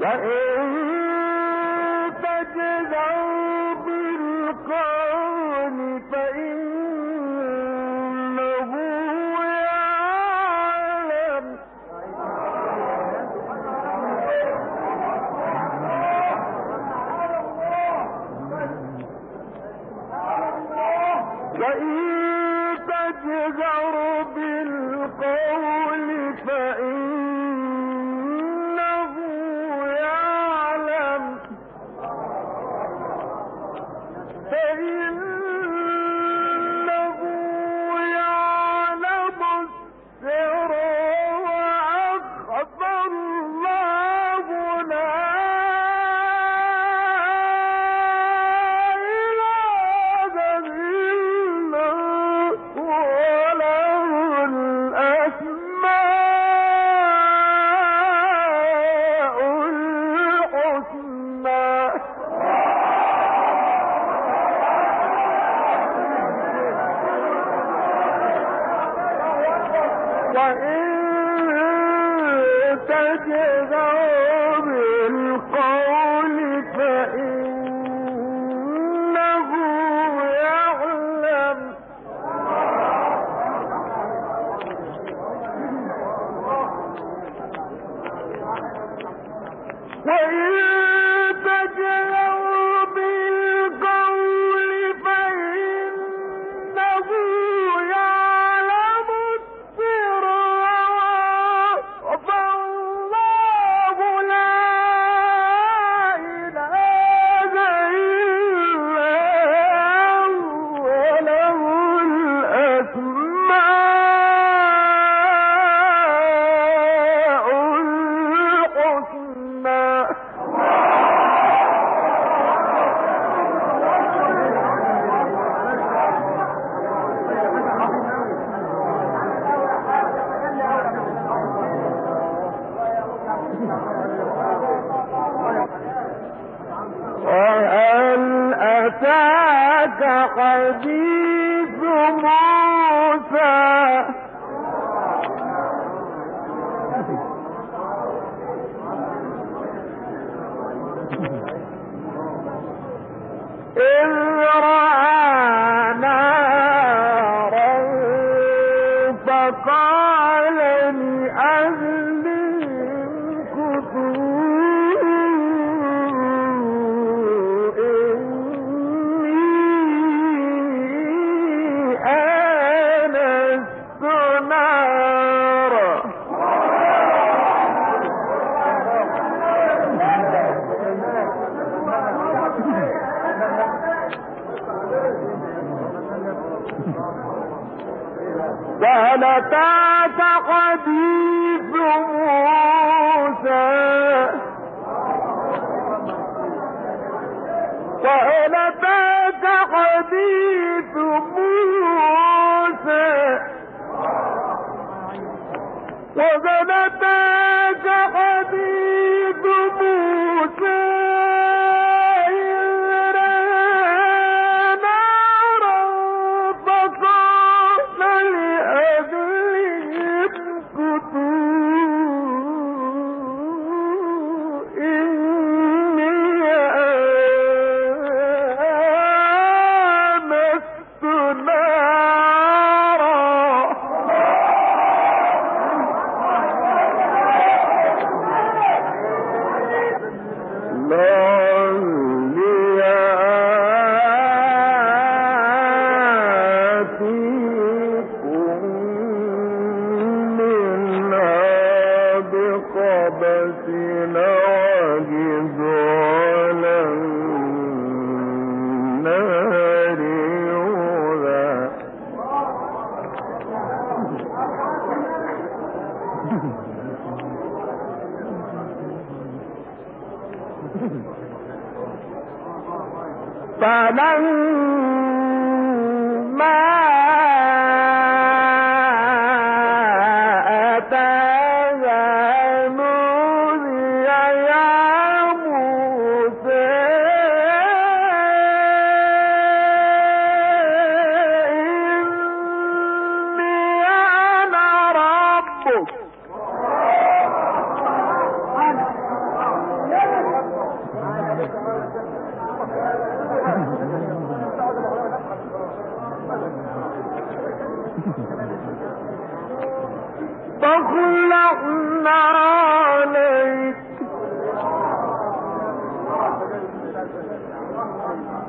That القول فإن وَزَنَتَا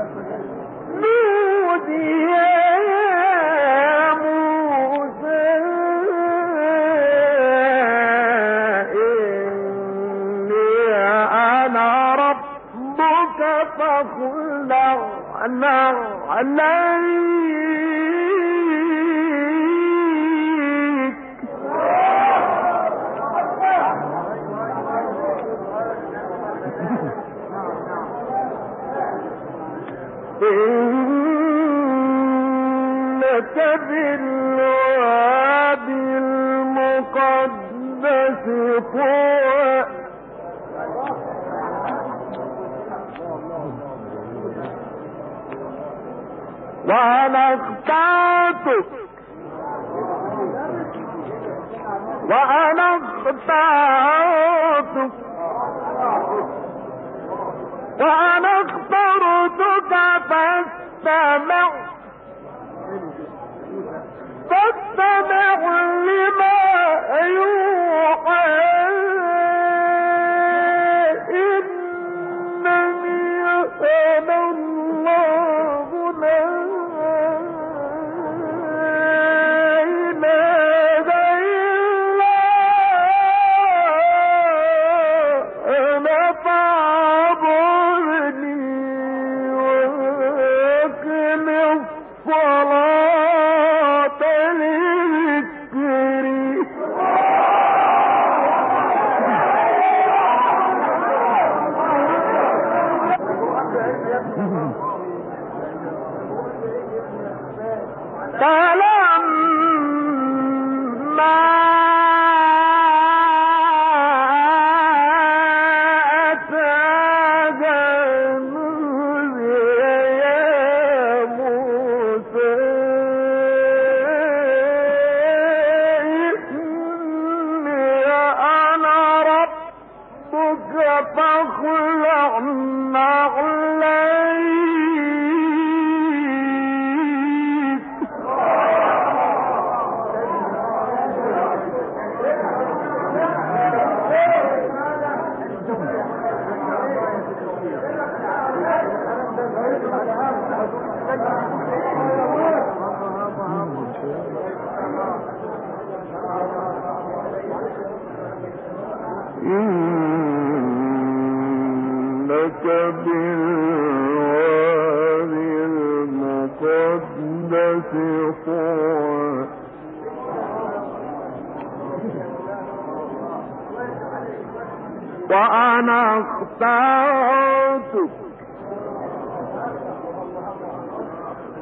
that for him. وأنا اخترتك وأنا اخترتك وأنا اخترتك فاستمع. فاستمع لما وأنا اخترتك.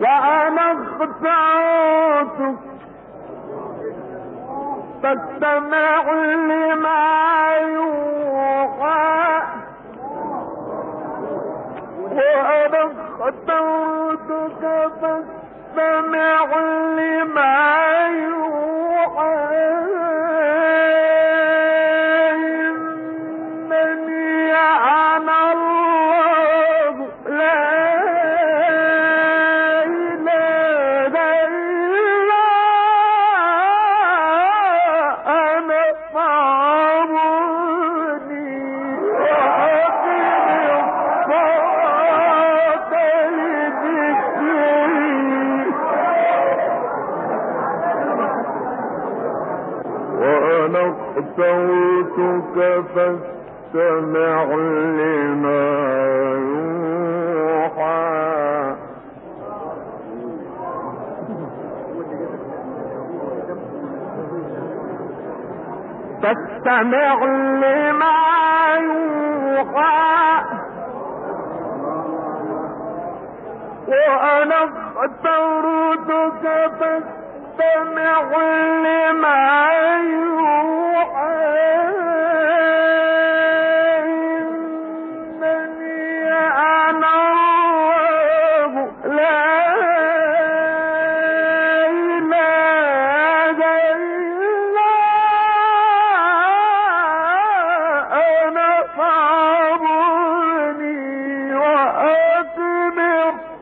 وأنا اخترتك. فاستمع لما دعوتك فاستمع لما فاستمع لما يوحى. فاستمع لما يوحى. وأنا اخترتك فاستمع لما يوحى.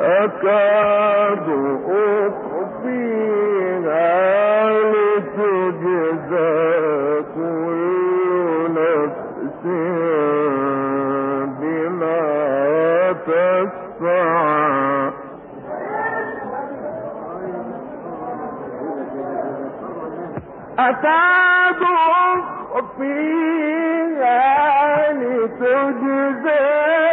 أكاد أخفيها لتجزى كل نفس بما تسعى أكاد لتجزى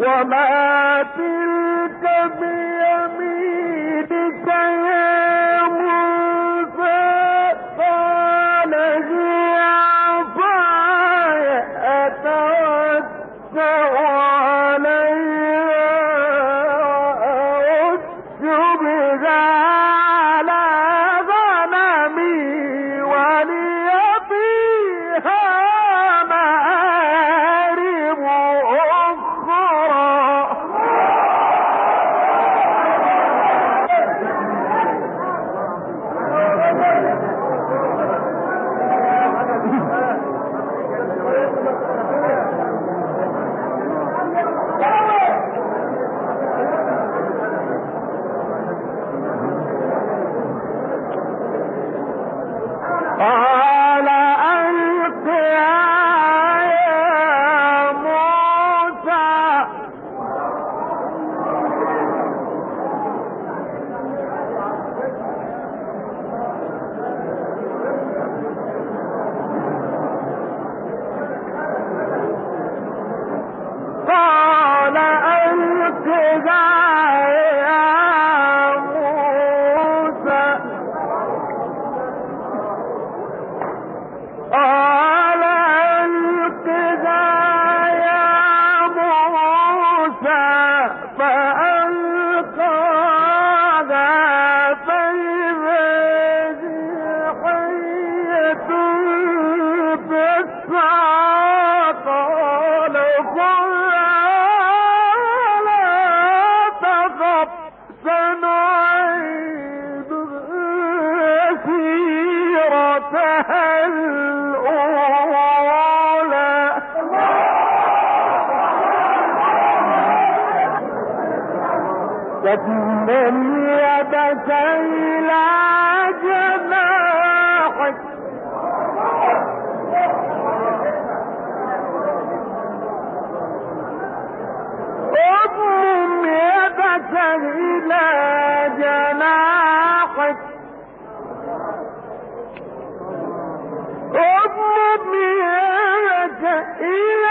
وما تلك بي وتمم يدك إلى جناحك اضمم يدك إلى جناحك يدك إلى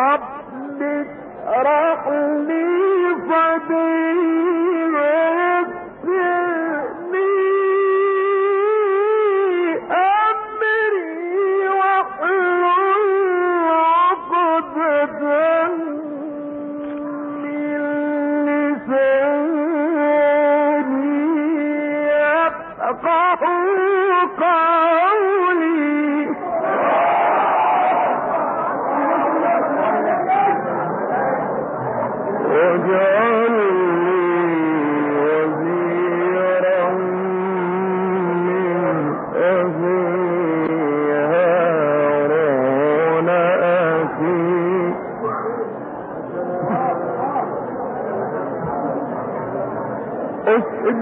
رب اشرح لي صدري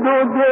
do